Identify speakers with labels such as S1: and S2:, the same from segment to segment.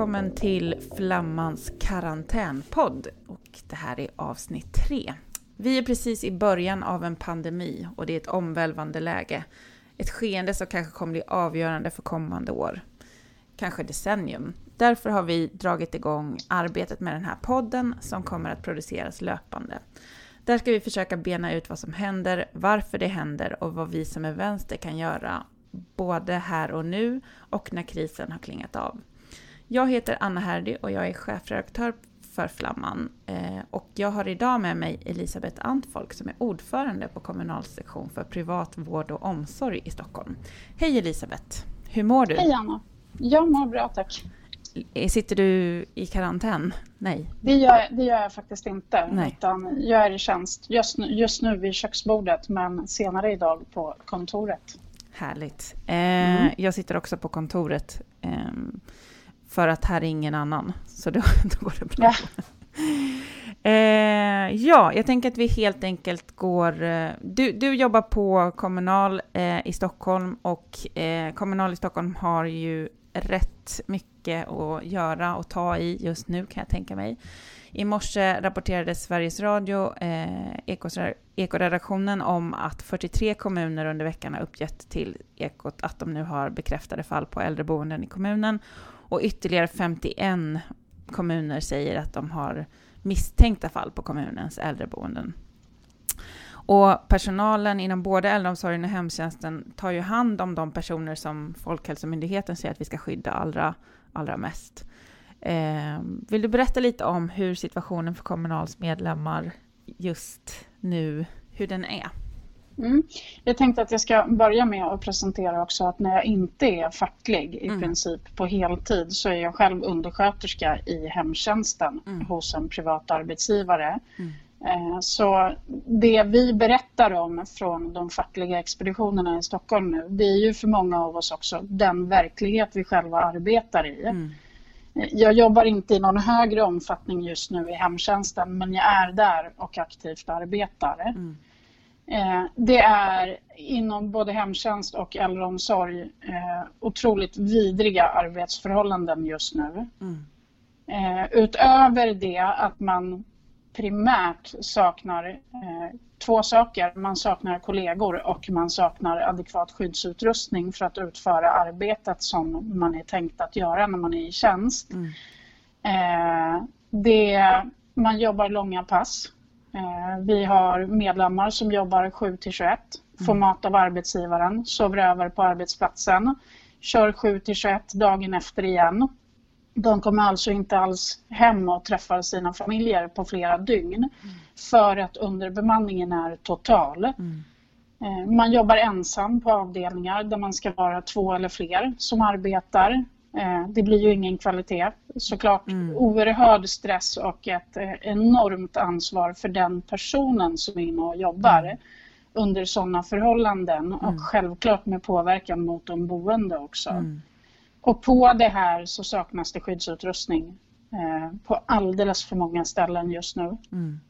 S1: välkommen till Flammans karantänpodd. Och det här är avsnitt tre. Vi är precis i början av en pandemi och det är ett omvälvande läge. Ett skeende som kanske kommer bli avgörande för kommande år. Kanske decennium. Därför har vi dragit igång arbetet med den här podden som kommer att produceras löpande. Där ska vi försöka bena ut vad som händer, varför det händer och vad vi som är vänster kan göra både här och nu och när krisen har klingat av. Jag heter Anna Herdy och jag är chefredaktör för Flamman. Eh, och jag har idag med mig Elisabeth Antfolk som är ordförande på Kommunals sektion för privat vård och omsorg i Stockholm. Hej Elisabeth! Hur mår du?
S2: Hej Anna! Jag mår bra tack.
S1: Eh, sitter du i karantän? Nej.
S2: Det gör, det gör jag faktiskt inte. Nej. Utan jag är i tjänst just nu, just nu vid köksbordet men senare idag på kontoret.
S1: Härligt. Eh, mm. Jag sitter också på kontoret. Eh, för att här är ingen annan. Så då, då går det bra. Ja. Eh, ja, jag tänker att vi helt enkelt går... Eh, du, du jobbar på Kommunal eh, i Stockholm och eh, Kommunal i Stockholm har ju rätt mycket att göra och ta i just nu kan jag tänka mig. I morse rapporterade Sveriges Radio, eh, Ekoredaktionen, om att 43 kommuner under veckan har uppgett till Ekot att de nu har bekräftade fall på äldreboenden i kommunen och ytterligare 51 kommuner säger att de har misstänkta fall på kommunens äldreboenden. Och personalen inom både äldreomsorgen och hemtjänsten tar ju hand om de personer som Folkhälsomyndigheten säger att vi ska skydda allra, allra mest. Eh, vill du berätta lite om hur situationen för Kommunals medlemmar just nu, hur den är?
S2: Mm. Jag tänkte att jag ska börja med att presentera också att när jag inte är facklig i mm. princip på heltid så är jag själv undersköterska i hemtjänsten mm. hos en privat arbetsgivare. Mm. Eh, så det vi berättar om från de fackliga expeditionerna i Stockholm nu, det är ju för många av oss också den verklighet vi själva arbetar i. Mm. Eh, jag jobbar inte i någon högre omfattning just nu i hemtjänsten men jag är där och aktivt arbetar. Mm. Eh, det är inom både hemtjänst och äldreomsorg eh, otroligt vidriga arbetsförhållanden just nu. Mm. Eh, utöver det att man primärt saknar två saker. Man saknar kollegor och man saknar adekvat skyddsutrustning för att utföra arbetet som man är tänkt att göra när man är i tjänst. Mm. det, man jobbar långa pass. Eh, vi har medlemmar som jobbar 7 till 21, får mm. mat av arbetsgivaren, sover över på arbetsplatsen, kör 7 till 21 dagen efter igen. De kommer alltså inte alls hem och träffar sina familjer på flera dygn mm. för att underbemanningen är total. Mm. Eh, man jobbar ensam på avdelningar där man ska vara två eller fler som arbetar. Eh, det blir ju ingen kvalitet. Såklart mm. oerhörd stress och ett eh, enormt ansvar för den personen som är inne och jobbar mm. under sådana förhållanden och mm. självklart med påverkan mot de boende också. Mm. Och på det här så saknas det skyddsutrustning eh, på alldeles för många ställen just nu.
S1: Mm.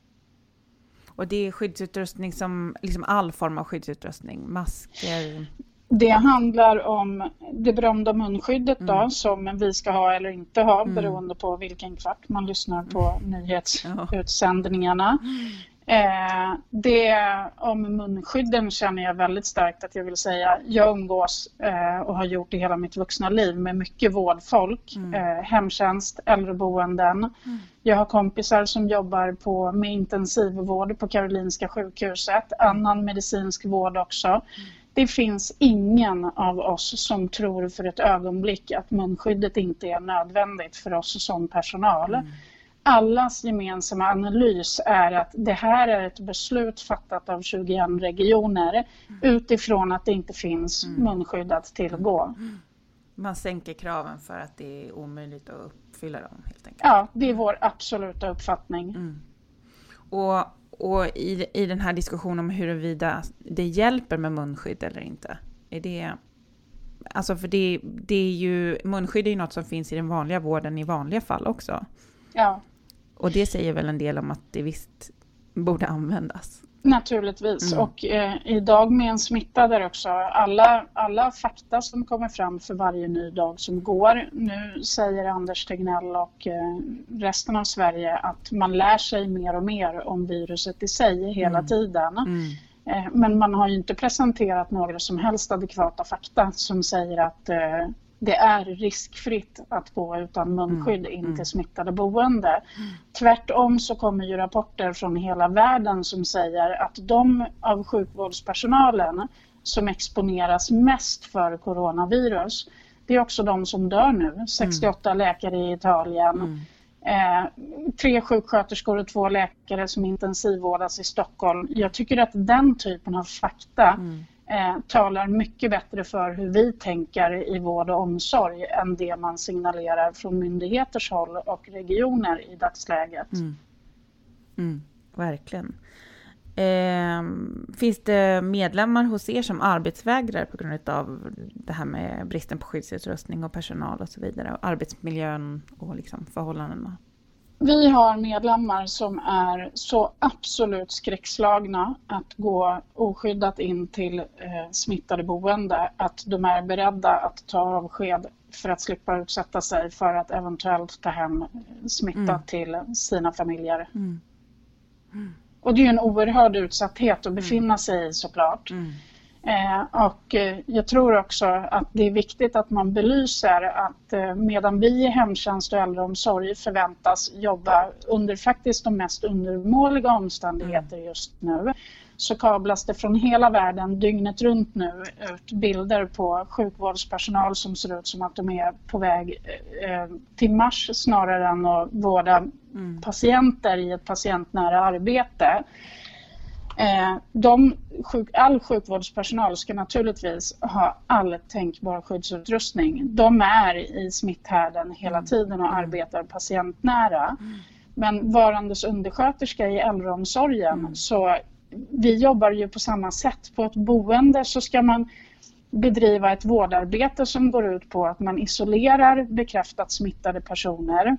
S1: Och det är skyddsutrustning som, liksom all form av skyddsutrustning, masker?
S2: Det handlar om det berömda munskyddet då, mm. som vi ska ha eller inte ha mm. beroende på vilken kvart man lyssnar på mm. nyhetsutsändningarna. Eh, det om munskydden känner jag väldigt starkt att jag vill säga. Jag umgås eh, och har gjort det hela mitt vuxna liv med mycket vårdfolk, mm. eh, hemtjänst, äldreboenden. Mm. Jag har kompisar som jobbar på, med intensivvård på Karolinska sjukhuset, annan medicinsk vård också. Mm det finns ingen av oss som tror för ett ögonblick att munskyddet inte är nödvändigt för oss som personal. Mm. Allas gemensamma analys är att det här är ett beslut fattat av 21 regioner mm. utifrån att det inte finns mm. munskydd att tillgå. Mm.
S1: Man sänker kraven för att det är omöjligt att uppfylla dem helt enkelt.
S2: Ja, det är vår absoluta uppfattning.
S1: Mm. Och och i, i den här diskussionen om huruvida det hjälper med munskydd eller inte, är det... Alltså för det, det är ju, munskydd är ju något som finns i den vanliga vården i vanliga fall också.
S2: Ja.
S1: Och det säger väl en del om att det visst borde användas.
S2: Naturligtvis mm. och eh, idag med en smitta där också alla, alla fakta som kommer fram för varje ny dag som går. Nu säger Anders Tegnell och eh, resten av Sverige att man lär sig mer och mer om viruset i sig hela mm. tiden. Mm. Eh, men man har ju inte presenterat några som helst adekvata fakta som säger att eh, det är riskfritt att gå utan munskydd mm. in till mm. smittade boende. Mm. Tvärtom så kommer ju rapporter från hela världen som säger att de av sjukvårdspersonalen som exponeras mest för coronavirus, det är också de som dör nu. 68 mm. läkare i Italien, mm. eh, tre sjuksköterskor och två läkare som intensivvårdas i Stockholm. Jag tycker att den typen av fakta mm eh, talar mycket bättre för hur vi tänker i vård och omsorg än det man signalerar från myndigheters håll och regioner i dagsläget. Mm.
S1: Mm, verkligen. Eh, finns det medlemmar hos er som arbetsvägrar på grund av det här med bristen på skyddsutrustning och personal och så vidare? Och arbetsmiljön och liksom förhållandena?
S2: Vi har medlemmar som är så absolut skräckslagna att gå oskyddat in till eh, smittade boende att de är beredda att ta avsked för att slippa utsätta sig för att eventuellt ta hem smitta mm. till sina familjer. Mm. Mm. Och det är en oerhörd utsatthet att befinna sig i såklart. Mm. Eh, och eh, jag tror också att det är viktigt att man belyser att eh, medan vi i hemtjänst och äldreomsorg förväntas jobba under faktiskt de mest undermåliga omständigheter mm. just nu så kablas det från hela världen dygnet runt nu ut bilder på sjukvårdspersonal som ser ut som att de är på väg till Mars snarare än att vårda mm. patienter i ett patientnära arbete. Eh, de, all sjukvårdspersonal ska naturligtvis ha all tänkbar skyddsutrustning. De är i smitthärden hela mm. tiden och mm. arbetar patientnära. Mm. Men varandes undersköterska i äldreomsorgen mm. så vi jobbar ju på samma sätt. På ett boende så ska man bedriva ett vårdarbete som går ut på att man isolerar bekräftat smittade personer.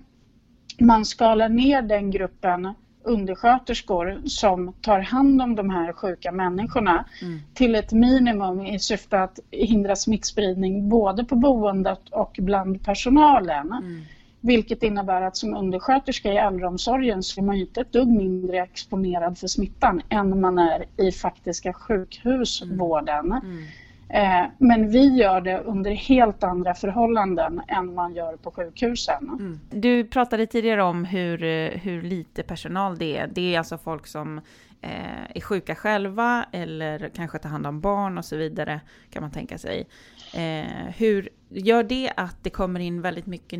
S2: Man skalar ner den gruppen undersköterskor som tar hand om de här sjuka människorna mm. till ett minimum i syfte att hindra smittspridning både på boendet och bland personalen. Mm. Vilket innebär att som undersköterska i äldreomsorgen så är man ju inte ett dugg mindre exponerad för smittan än man är i faktiska sjukhusvården. Mm. Eh, men vi gör det under helt andra förhållanden än man gör på sjukhusen. Mm.
S1: Du pratade tidigare om hur, eh, hur lite personal det är. Det är alltså folk som eh, är sjuka själva eller kanske tar hand om barn och så vidare kan man tänka sig. Eh, hur gör det att det kommer in väldigt mycket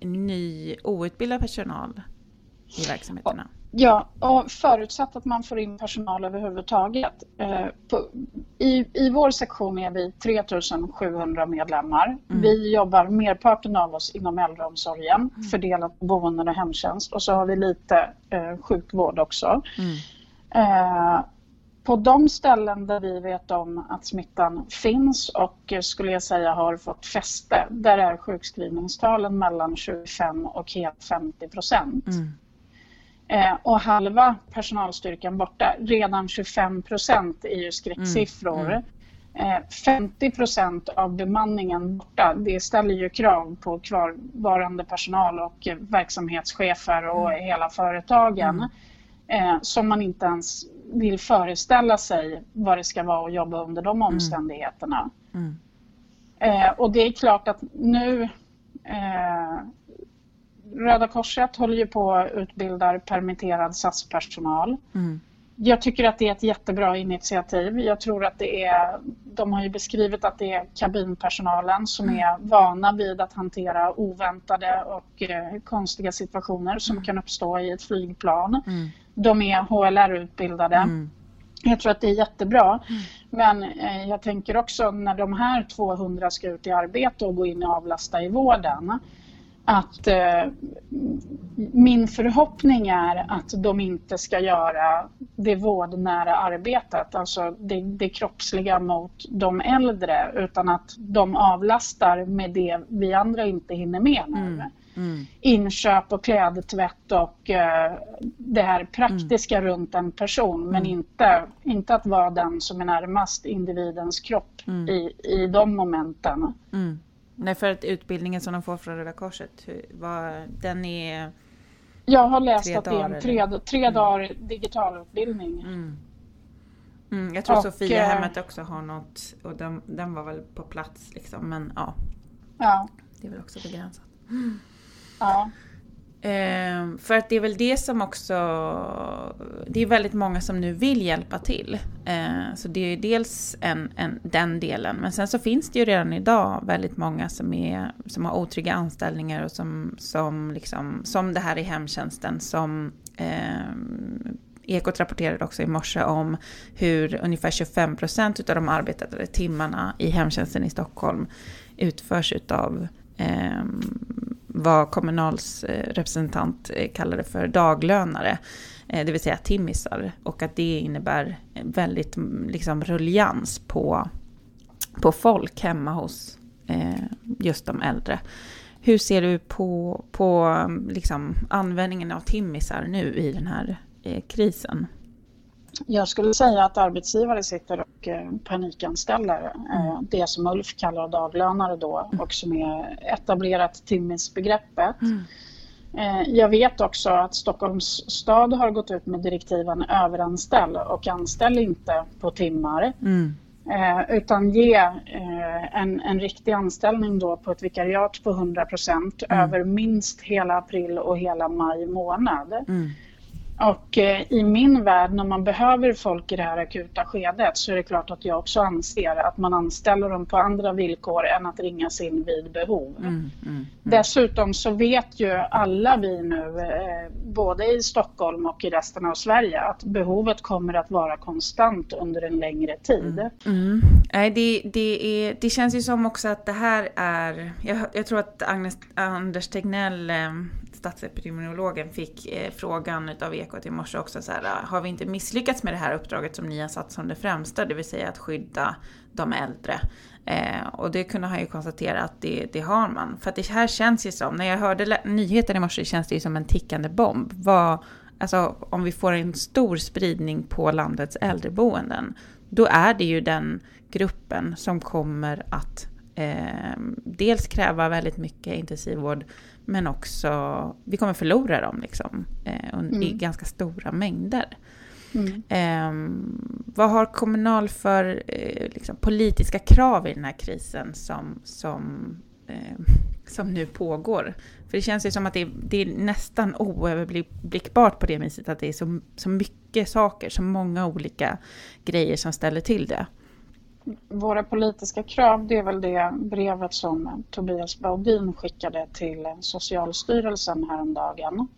S1: ny outbildad personal i verksamheterna?
S2: Ja, och förutsatt att man får in personal överhuvudtaget. Eh, på, i, I vår sektion är vi 3700 medlemmar. Mm. Vi jobbar merparten av oss inom äldreomsorgen, mm. fördelat på boenden och hemtjänst och så har vi lite eh, sjukvård också. Mm. Eh, på de ställen där vi vet om att smittan finns och skulle jag säga har fått fäste, där är sjukskrivningstalen mellan 25 och helt 50 procent. Mm. Eh, och halva personalstyrkan borta. Redan 25 procent är ju skräcksiffror. Mm. Mm. 50 eh, procent av bemanningen borta, det ställer ju krav på kvarvarande personal och verksamhetschefer och mm. hela företagen mm. eh, som man inte ens vill föreställa sig vad det ska vara att jobba under de mm. omständigheterna. Mm. Och det är klart att nu Röda Korset håller ju på att utbilda permitterad SAS-personal. Mm. Jag tycker att det är ett jättebra initiativ. Jag tror att det är, de har ju beskrivit att det är kabinpersonalen som mm. är vana vid att hantera oväntade och eh, konstiga situationer som mm. kan uppstå i ett flygplan. Mm. De är HLR-utbildade. Mm. Jag tror att det är jättebra. Mm. Men eh, jag tänker också när de här 200 ska ut i arbete och gå in och avlasta i vården att eh, min förhoppning är att de inte ska göra det vårdnära arbetet, alltså det, det kroppsliga mot de äldre, utan att de avlastar med det vi andra inte hinner med nu. Mm. mm. inköp och klädtvätt och eh, det här praktiska mm. runt en person men mm. inte, inte att vara den som är närmast individens kropp mm. i, i de momenten.
S1: Nej, för att utbildningen som de får från Röda Korset, vad, den är
S2: jag har läst att det är en tre, tre mm. dagar digitalutbildning.
S1: Mm. Mm, jag tror och, Sofiahemmet eh, också har något och den, den var väl på plats liksom men ja.
S2: Ja.
S1: Det är väl också begränsat.
S2: Ja.
S1: Eh, för att det är väl det som också, det är väldigt många som nu vill hjälpa till. Eh, så det är dels en, en, den delen, men sen så finns det ju redan idag väldigt många som, är, som har otrygga anställningar och som, som, liksom, som det här i hemtjänsten som eh, Ekot rapporterade också i morse om hur ungefär 25 procent av de arbetade timmarna i hemtjänsten i Stockholm utförs utav eh, vad Kommunals eh, representant eh, kallade för daglönare, eh, det vill säga timmisar. Och att det innebär väldigt mm, liksom, rullians på, på folk hemma hos just de äldre. Hur ser du på, på mm, liksom, användningen av timmisar nu i den här krisen?
S2: Jag skulle säga att arbetsgivare sitter och eh, panikanställer eh, mm. det som Ulf kallar daglönare då mm. och som är etablerat timmisbegreppet. Mm. Eh, jag vet också att Stockholms stad har gått ut med direktiven överanställ och anställ inte på timmar. Mm. utan ge en, en riktig anställning då på ett vikariat på 100 procent mm. över minst hela april och hela maj månad. Och eh, i min värld, när man behöver folk i det här akuta skedet så är det klart att jag också anser att man anställer dem på andra villkor än att ringas in vid behov. Mm, mm, mm. Dessutom så vet ju alla vi nu, eh, både i Stockholm och i resten av Sverige, att behovet kommer att vara konstant under en längre tid.
S1: Mm, mm. Nej, det, det, är, det känns ju som också att det här är, jag, jag tror att Agnes, Anders Tegnell eh, statsepidemiologen fick eh, frågan av Ekot i morse också så här, ah, har vi inte misslyckats med det här uppdraget som ni har satt som det främsta, det vill säga att skydda de äldre? Eh, och det kunde han ju konstatera att det, det har man. För att det här känns ju som, när jag hörde nyheten i morse känns det ju som en tickande bomb. Vad, alltså om vi får en stor spridning på landets äldreboenden, då är det ju den gruppen som kommer att eh, dels kräva väldigt mycket intensivvård men också, vi kommer förlora dem liksom, eh, mm. i ganska stora mängder. Mm. Eh, vad har Kommunal för eh, liksom, politiska krav i den här krisen som, som, eh, som nu pågår? För det känns ju som att det är, det är nästan oöverblickbart på det viset att det är så, så mycket saker, så många olika grejer som ställer till det
S2: våra politiska krav, det är väl det brevet som Tobias Baudin skickade till Socialstyrelsen häromdagen.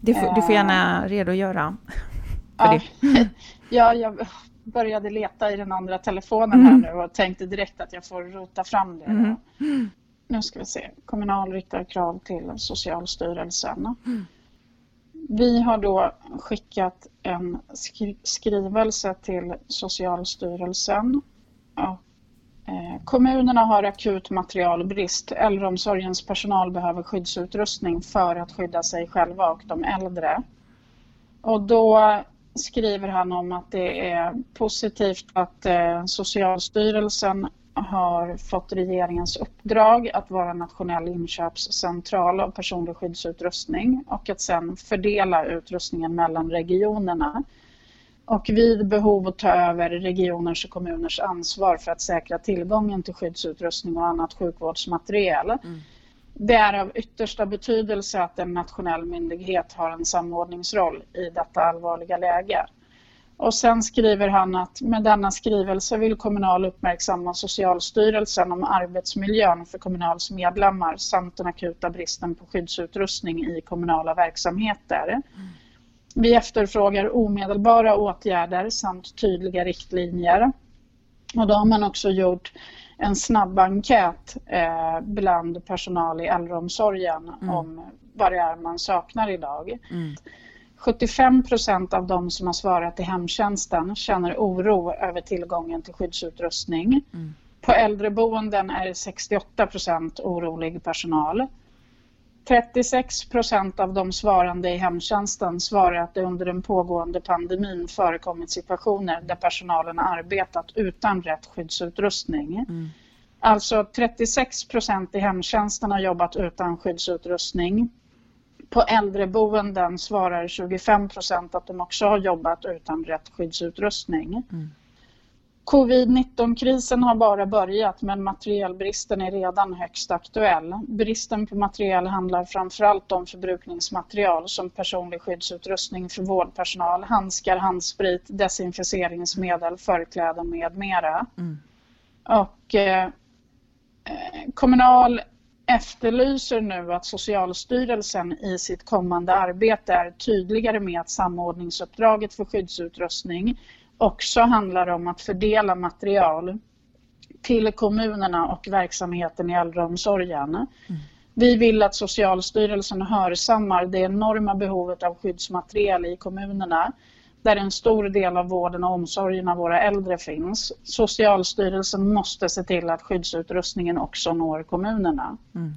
S1: Du får, du får gärna redogöra för
S2: ja, det. ja, jag började leta i den andra telefonen här mm. nu och tänkte direkt att jag får rota fram det. Mm. Nu ska vi se. Kommunal riktar krav till Socialstyrelsen. Mm. Vi har då skickat en skrivelse till Socialstyrelsen Ja. Eh, kommunerna har akut materialbrist. Äldreomsorgens personal behöver skyddsutrustning för att skydda sig själva och de äldre. Och då skriver han om att det är positivt att eh, Socialstyrelsen har fått regeringens uppdrag att vara nationell inköpscentral av personlig skyddsutrustning och att sedan fördela utrustningen mellan regionerna och vid behov att ta över regioners och kommuners ansvar för att säkra tillgången till skyddsutrustning och annat sjukvårdsmateriel. Mm. Det är av yttersta betydelse att en nationell myndighet har en samordningsroll i detta allvarliga läge. Och sen skriver han att med denna skrivelse vill Kommunal uppmärksamma Socialstyrelsen om arbetsmiljön för Kommunals medlemmar samt den akuta bristen på skyddsutrustning i kommunala verksamheter. Mm. Vi efterfrågar omedelbara åtgärder samt tydliga riktlinjer. Och då har man också gjort en snabb enkät eh, bland personal i äldreomsorgen mm. om vad det är man saknar idag. Mm. 75 procent av de som har svarat i hemtjänsten känner oro över tillgången till skyddsutrustning. Mm. På äldreboenden är 68 procent orolig personal. 36 procent av de svarande i hemtjänsten svarar att det under den pågående pandemin förekommit situationer där personalen arbetat utan rätt skyddsutrustning. Mm. Alltså 36 procent i hemtjänsten har jobbat utan skyddsutrustning. På äldreboenden svarar 25 procent att de också har jobbat utan rätt skyddsutrustning. Mm. Covid-19-krisen har bara börjat men materielbristen är redan högst aktuell. Bristen på materiel handlar framförallt om förbrukningsmaterial som personlig skyddsutrustning för vårdpersonal, handskar, handsprit, desinficeringsmedel, förkläden med mera. Mm. Och eh, Kommunal efterlyser nu att Socialstyrelsen i sitt kommande arbete är tydligare med att samordningsuppdraget för skyddsutrustning också handlar om att fördela material till kommunerna och verksamheten i äldreomsorgen. Mm. Vi vill att Socialstyrelsen hörsammar det enorma behovet av skyddsmaterial i kommunerna där en stor del av vården och omsorgen av våra äldre finns. Socialstyrelsen måste se till att skyddsutrustningen också når kommunerna. Mm.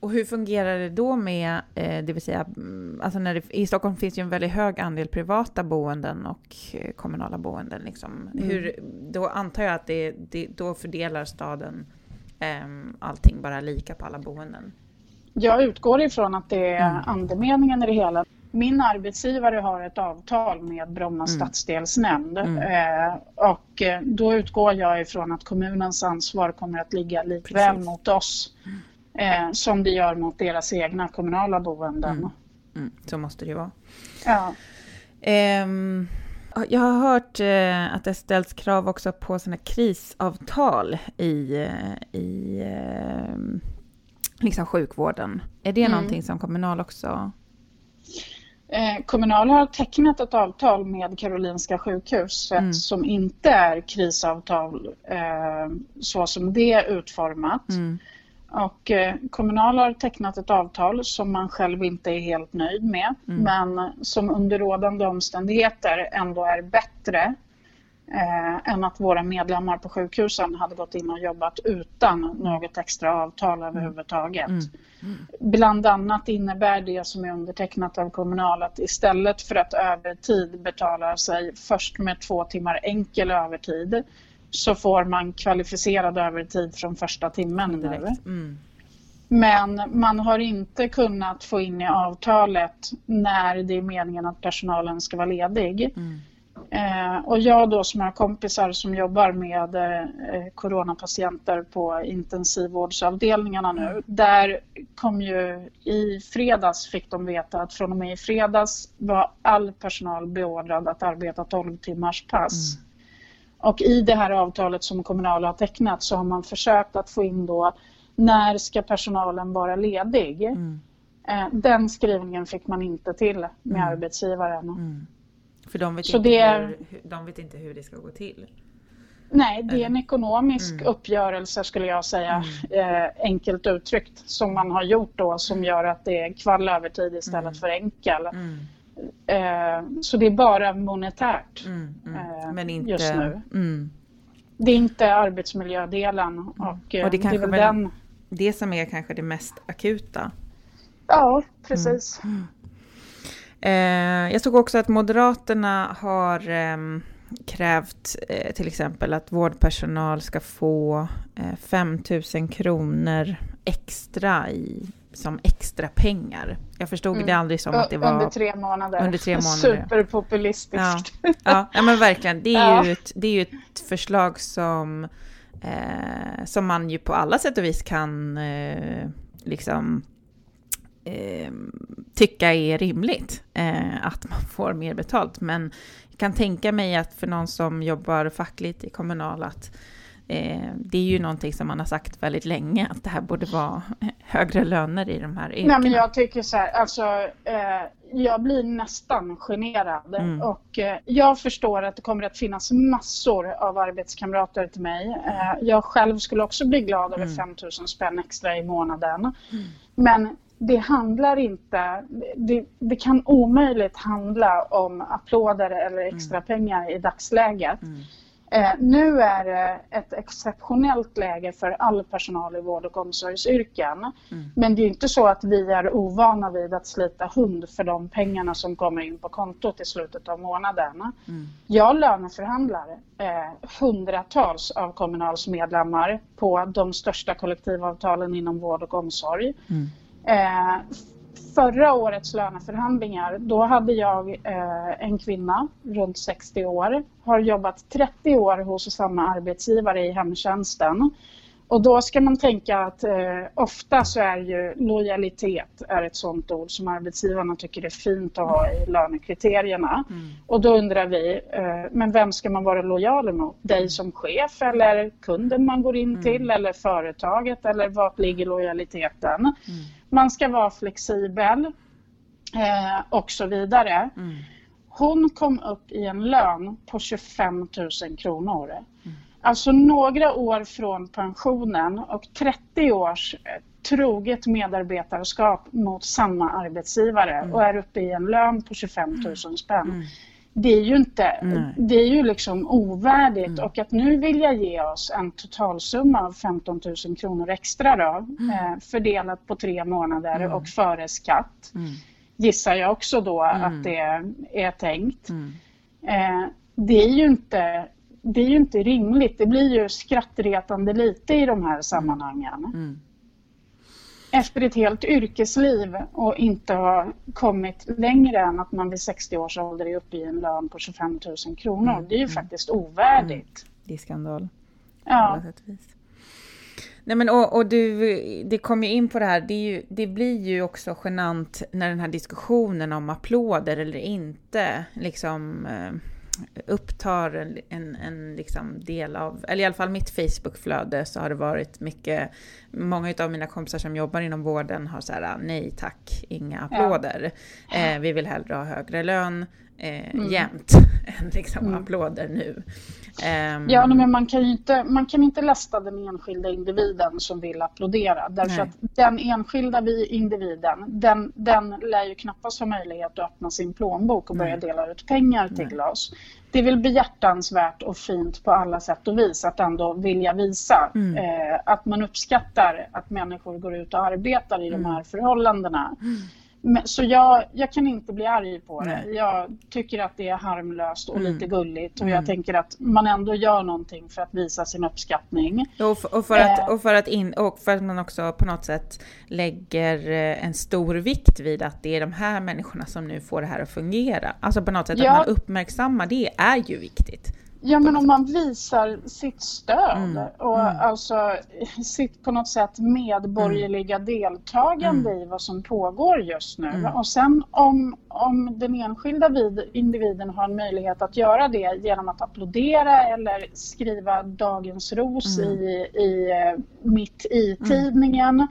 S1: Och hur fungerar det då med, eh, det vill säga, mm, alltså när det, i Stockholm finns ju en väldigt hög andel privata boenden och eh, kommunala boenden. Liksom. Mm. Hur, då antar jag att det, det då fördelar staden eh, allting bara lika på alla boenden?
S2: Jag utgår ifrån att det är mm. andemeningen i det hela. Min arbetsgivare har ett avtal med Bromma mm. stadsdelsnämnd mm. eh, och då utgår jag ifrån att kommunens ansvar kommer att ligga likväl Precis. mot oss eh, som det gör mot deras egna kommunala boenden. Mm.
S1: Mm. Så måste det ju vara.
S2: Ja.
S1: Um, jag har hört uh, att det ställts krav också på sådana krisavtal i, uh, i uh, liksom sjukvården. Är det mm. någonting som Kommunal också
S2: Eh, Kommunal har tecknat ett avtal med Karolinska sjukhuset mm. som inte är krisavtal eh, så som det är utformat. Mm. Och eh, Kommunal har tecknat ett avtal som man själv inte är helt nöjd med mm. men som under rådande omständigheter ändå är bättre eh, än att våra medlemmar på sjukhusen hade gått in och jobbat utan något extra avtal mm. överhuvudtaget. Mm. Mm. Bland annat innebär det som är undertecknat av Kommunal att istället för att övertid betala sig först med två timmar enkel övertid så får man kvalificerad övertid från första timmen direkt. Mm. Men man har inte kunnat få in i avtalet när det är meningen att personalen ska vara ledig. Mm. Eh, och jag då som har kompisar som jobbar med eh, coronapatienter på intensivvårdsavdelningarna nu. Mm. Där kom ju i fredags fick de veta att från och med i fredags var all personal beordrad att arbeta 12 timmars pass. Mm. Och i det här avtalet som Kommunal har tecknat så har man försökt att få in då när ska personalen vara ledig? Mm. Eh, den skrivningen fick man inte till med mm. arbetsgivaren.
S1: Mm. För de vet, inte det... hur, de vet inte hur det ska gå till.
S2: Nej, det är en ekonomisk mm. uppgörelse skulle jag säga, mm. eh, enkelt uttryckt, som man har gjort då som gör att det är kvall övertid istället mm. för enkel. Mm. Eh, så det är bara monetärt mm, mm. eh, Men inte, just nu. Det är inte arbetsmiljödelen och, och det,
S1: kanske det är väl den... det som är kanske det mest akuta.
S2: Ja, precis.
S1: Eh, jag såg också att Moderaterna har eh, krävt eh, till exempel att vårdpersonal ska få eh, 5 000 kronor extra i, som extra pengar. Jag förstod mm. det aldrig som att det var...
S2: Under tre månader.
S1: Under tre månader.
S2: Superpopulistiskt.
S1: Ja. ja, ja, men verkligen. Det är, ja. ju ett, det är ju ett förslag som, eh, som man ju på alla sätt och vis kan eh, liksom eh, tycka är rimligt eh, att man får mer betalt. Men jag kan tänka mig att för någon som jobbar fackligt i Kommunal att eh, det är ju någonting som man har sagt väldigt länge, att det här borde vara högre löner i de här yrkena.
S2: Nej, men jag tycker så här, alltså, eh, jag blir nästan generad mm. och eh, jag förstår att det kommer att finnas massor av arbetskamrater till mig. Eh, jag själv skulle också bli glad över mm. 5 000 spänn extra i månaden. Mm. Men det handlar inte, det, det, kan omöjligt handla om applåder eller extra mm. pengar i dagsläget. Mm. Eh, nu är det ett exceptionellt läge för all personal i vård och omsorgsyrken. Mm. Men det är inte så att vi är ovana vid att slita hund för de pengarna som kommer in på kontot i slutet av månaden. Mm. Jag löneförhandlar eh, hundratals av Kommunals medlemmar på de största kollektivavtalen inom vård och omsorg. Mm. Eh, förra årets löneförhandlingar, då hade jag eh, en kvinna runt 60 år, har jobbat 30 år hos samma arbetsgivare i hemtjänsten. Och då ska man tänka att eh, ofta så är ju lojalitet är ett sånt ord som arbetsgivarna tycker är fint att ha i lönekriterierna. Mm. Och då undrar vi, eh, men vem ska man vara lojal mot? Dig som chef eller kunden man går in mm. till eller företaget eller vart ligger lojaliteten? Mm. Man ska vara flexibel eh, och så vidare. Mm. Hon kom upp i en lön på 25 000 kronor. Mm. Alltså några år från pensionen och 30 års eh, troget medarbetarskap mot samma arbetsgivare mm. och är uppe i en lön på 25 000 spänn. Mm. Det är ju inte, det är ju liksom ovärdigt mm. och att nu vill jag ge oss en totalsumma av 15 000 kronor extra då, mm. eh, fördelat på tre månader mm. och före skatt. Mm. Gissar jag också då att det är tänkt. Eh, det är ju inte det är ju inte rimligt. Det blir ju skrattretande lite i de här sammanhangen. Efter ett helt yrkesliv och inte ha kommit längre än att man vid 60 års ålder är uppe i en lön på 25 000 kronor. Mm. Det är ju mm. faktiskt ovärdigt. Mm.
S1: Det är skandal.
S2: Ja.
S1: Nej men och, och, du, det kom ju in på det här, det, ju, det, blir ju också genant när den här diskussionen om applåder eller inte liksom eh, upptar en, en, en liksom del av, eller i alla fall mitt Facebookflöde så har det varit mycket, många av mina kompisar som jobbar inom vården har så här, nej tack, inga applåder. Ja. Eh, vi vill hellre ha högre lön eh, mm. jämt än liksom mm. applåder nu.
S2: Um, ja, men man kan inte, man kan inte lasta den enskilda individen som vill applådera. Därför nej. att den enskilda individen, den, den lär ju knappast ha möjlighet att öppna sin plånbok och nej. börja dela ut pengar till nej. oss. Det är väl behjärtansvärt och fint på alla sätt och vis att ändå vilja visa mm. eh, att man uppskattar att människor går ut och arbetar i mm. de här förhållandena. Mm. Men, så jag, jag kan inte bli arg på det. Nej. Jag tycker att det är harmlöst och mm. lite gulligt och mm. jag tänker att man ändå gör någonting för att visa sin uppskattning.
S1: Och för, och för att, eh. och för att, in, och för att man också på något sätt lägger eh, en stor vikt vid att det är de här människorna som nu får det här att fungera. Alltså på något sätt ja. att man uppmärksammar det är ju viktigt.
S2: Ja, men om man visar sitt stöd mm. och mm. alltså sitt på något sätt medborgerliga mm. deltagande mm. i vad som pågår just nu. Mm. Och sen om, om den enskilda vid, individen har en möjlighet att göra det genom att applådera eller skriva dagens ros mm. i, i eh, mitt i-tidningen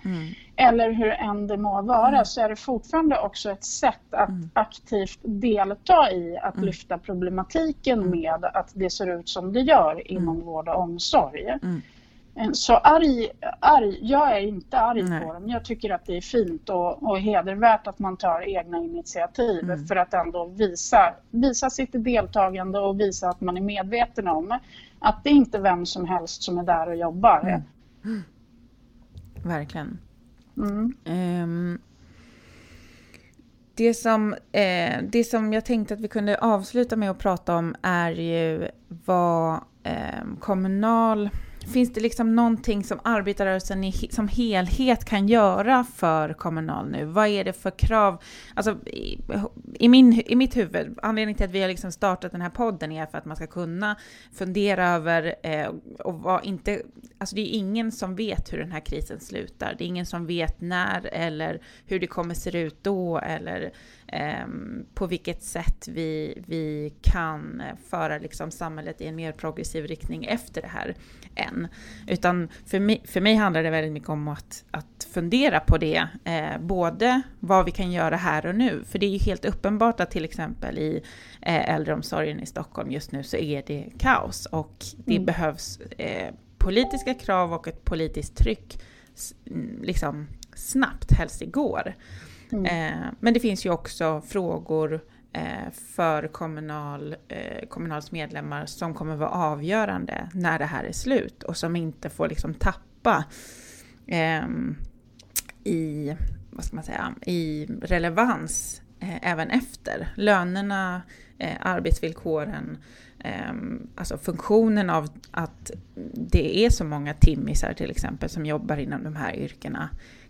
S2: eller hur än det må vara mm. så är det fortfarande också ett sätt att mm. aktivt delta i att mm. lyfta problematiken mm. med att det ser ut som det gör inom mm. vård och omsorg. Mm. Eh, så arg, arg, jag är inte arg Nej. på dem. Jag tycker att det är fint och, och hedervärt att man tar egna initiativ för att ändå visa, visa sitt deltagande och visa att man är medveten om att det är inte vem som helst som är där och jobbar.
S1: Verkligen. Mm. Um, det, som, eh, det som jag tänkte att vi kunde avsluta med att prata om är ju vad eh, Kommunal Finns det liksom någonting som arbetarrörelsen i, som helhet kan göra för Kommunal nu? Vad är det för krav? Alltså, i, i, min, i mitt huvud, anledningen till att vi har liksom startat den här podden är för att man ska kunna fundera över eh, och vara inte... Alltså det är ingen som vet hur den här krisen slutar. Det är ingen som vet när eller hur det kommer se ut då eller på vilket sätt vi, vi kan föra liksom samhället i en mer progressiv riktning efter det här än. Utan för mig, för mig handlar det väldigt mycket om att, att fundera på det, eh, både vad vi kan göra här och nu, för det är ju helt uppenbart att till exempel i eh, äldreomsorgen i Stockholm just nu så är det kaos och det mm. behövs eh, politiska krav och ett politiskt tryck liksom snabbt, helst igår. Mm. Eh, men det finns ju också frågor eh, för kommunal, eh, Kommunals medlemmar som kommer vara avgörande när det här är slut och som inte får liksom tappa eh, i, vad ska man säga, i relevans eh, även efter. Lönerna, eh, arbetsvillkoren, ehm, alltså funktionen av att det är så många timmisar till exempel som jobbar inom de här yrkena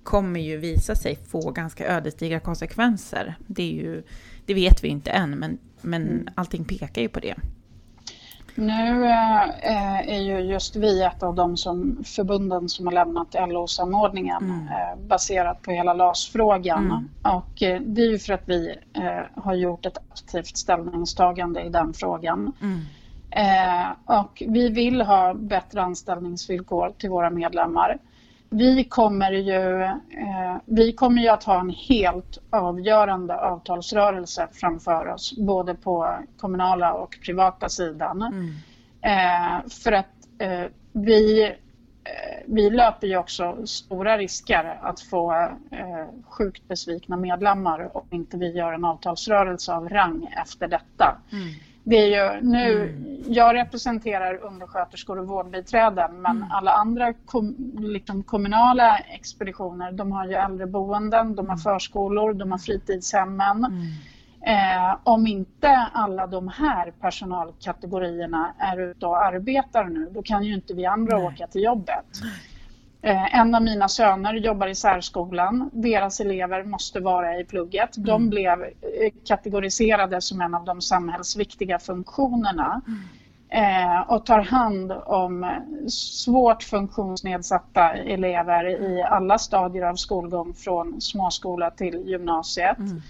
S1: kommer ju visa sig få ganska ödesdigra konsekvenser. Det, är ju, det vet vi inte än, men, men mm. allting pekar ju på det.
S2: Nu eh, är ju just vi ett av de som, förbunden som har lämnat LO-samordningen mm. eh, baserat på hela LAS-frågan. Mm. Och eh, det är ju för att vi eh, har gjort ett aktivt ställningstagande i den frågan. Mm. Eh, och vi vill ha bättre anställningsvillkor till våra medlemmar. Vi kommer ju, eh, vi kommer ju att ha en helt avgörande avtalsrörelse framför oss, både på kommunala och privata sidan. Mm. Eh, för att eh, vi, eh, vi löper ju också stora risker att få eh, sjukt besvikna medlemmar om inte vi gör en avtalsrörelse av rang efter detta. Mm. Det är ju nu, mm. jag representerar undersköterskor och vårdbiträden men mm. alla andra kom, liksom kommunala expeditioner de har ju äldreboenden, de har mm. förskolor, de har fritidshemmen. Mm. Eh, om inte alla de här personalkategorierna är ute och arbetar nu då kan ju inte vi andra Nej. åka till jobbet. Eh, en av mina söner jobbar i särskolan. Deras elever måste vara i plugget. De mm. blev eh, kategoriserade som en av de samhällsviktiga funktionerna. Eh, och tar hand om svårt funktionsnedsatta elever i alla stadier av skolgång från småskola till gymnasiet. Mm.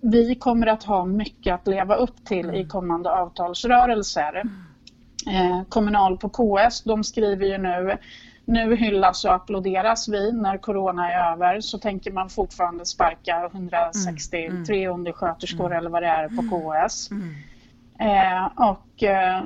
S2: vi kommer att ha mycket att leva upp till i mm. kommande avtalsrörelser. Mm. Kommunal på KS, de skriver ju nu nu hyllas och applåderas vi när corona är över så tänker man fortfarande sparka 163 mm. mm. undersköterskor mm. eller vad det är på KS. Mm. Eh, och eh,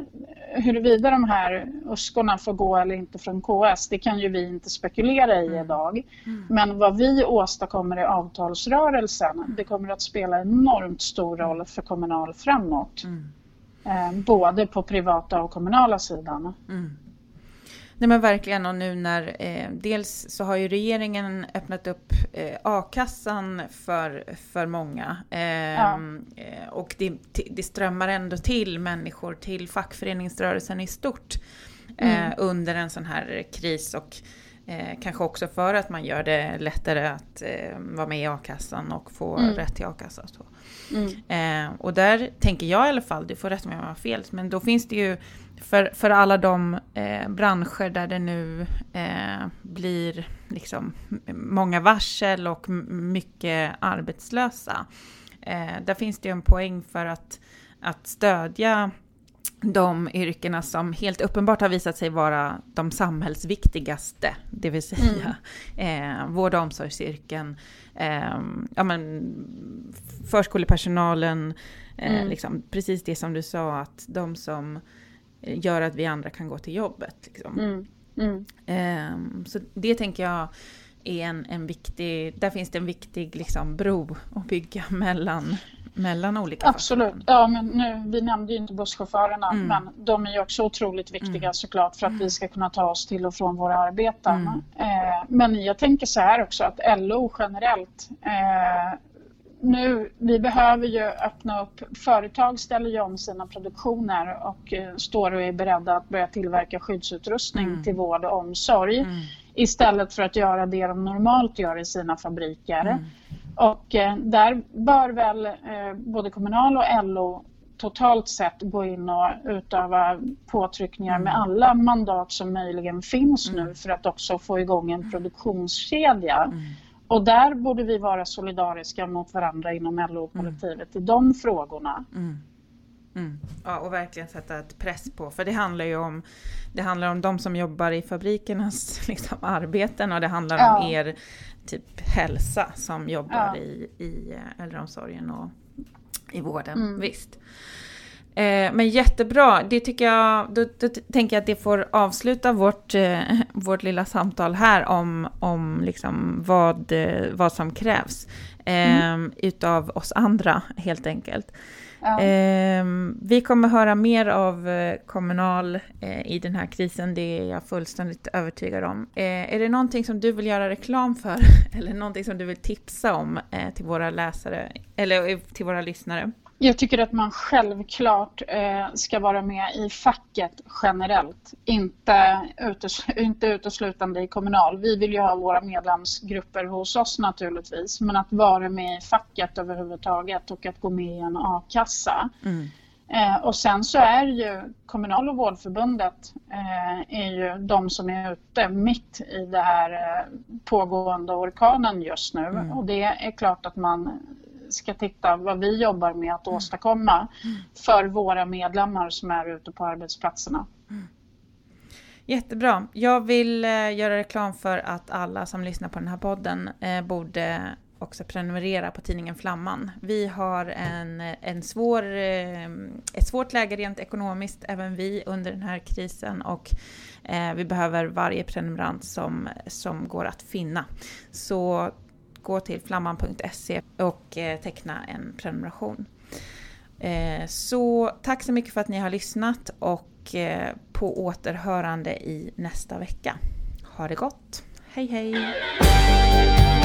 S2: huruvida de här USKorna får gå eller inte från KS det kan ju vi inte spekulera i mm. idag. Mm. Men vad vi åstadkommer i avtalsrörelsen det kommer att spela enormt stor roll för Kommunal framåt. Eh, både på privata och kommunala sidan.
S1: Nej men verkligen och nu när eh, dels så har ju regeringen öppnat upp eh, a-kassan för, för många. Eh, ja. Och det, det strömmar ändå till människor till fackföreningsrörelsen i stort eh, mm. under en sån här kris och eh, kanske också för att man gör det lättare att vara med i a-kassan och få mm. rätt till a-kassa. Och, mm. och där tänker jag i alla fall, du får rätta mig om jag har fel, men då finns det ju för, för alla de eh, branscher där det nu eh, blir liksom många varsel och mycket arbetslösa. Eh, där finns det ju en poäng för att, att stödja de yrkena som helt uppenbart har visat sig vara de samhällsviktigaste, det vill säga mm. eh, vård och omsorgsyrken, eh, ja, men, förskolepersonalen, eh, mm. liksom, precis det som du sa, att de som gör att vi andra kan gå till jobbet. Liksom. Mm. Um, så det tänker jag är en, en viktig, där finns det en viktig liksom, bro att bygga mellan, mellan olika
S2: Absolut, facken. ja men nu, vi nämnde ju inte busschaufförerna mm. men de är ju också otroligt viktiga mm. såklart för att vi ska kunna ta oss till och från våra arbeten. Mm. Eh, men jag tänker så här också att LO generellt eh, nu, vi behöver ju öppna upp. Företag ställer ju om sina produktioner och uh, står och är beredda att börja tillverka skyddsutrustning mm. till vård och omsorg mm. istället för att göra det de normalt gör i sina fabriker. Mm. Och uh, där bör väl uh, både Kommunal och LO totalt sett gå in och utöva påtryckningar med mm. alla mandat som möjligen finns nu mm. för att också få igång en produktionskedja. Mm. Och där borde vi vara solidariska mot varandra inom LO-kollektivet i de frågorna. Mm.
S1: Ja, och verkligen sätta ett press på, för det handlar ju om, det handlar om de som jobbar i fabrikernas liksom, arbeten och det handlar ja. om er typ hälsa som jobbar ja. i, i äldreomsorgen och i vården. Mm. Visst. Eh, men jättebra, det tycker jag, då, då, tänker jag att det får avsluta vårt, eh, vårt lilla samtal här om, om liksom vad, eh, vad som krävs eh, mm. utav oss andra helt enkelt. Ja. Eh, vi kommer höra mer av eh, Kommunal i den här krisen, det är jag fullständigt övertygad om. är det någonting som du vill göra reklam för eller någonting som du vill tipsa om till våra läsare eller till våra lyssnare?
S2: Jag tycker att man självklart eh, ska vara med i facket generellt, inte, utes inte uteslutande i Kommunal. Vi vill ju ha våra medlemsgrupper hos oss naturligtvis, men att vara med i facket överhuvudtaget och att gå med i en a-kassa. Mm. Eh, och sen så är ju Kommunal och Vårdförbundet eh, är ju de som är ute mitt i det här pågående orkanen just nu. Mm. Och det är klart att man ska titta vad vi jobbar med att mm. åstadkomma för våra medlemmar som är ute på arbetsplatserna.
S1: Jättebra. Jag vill eh, göra reklam för att alla som lyssnar på den här podden eh, borde också prenumerera på tidningen Flamman. Vi har en, en svår, eh, ett svårt läge rent ekonomiskt, även vi, under den här krisen och vi behöver varje prenumerant som, som går att finna. Så gå till flamman.se och eh, teckna en prenumeration. Eh, så tack så mycket för att ni har lyssnat och eh, på återhörande i nästa vecka. Ha det gott! Hej hej!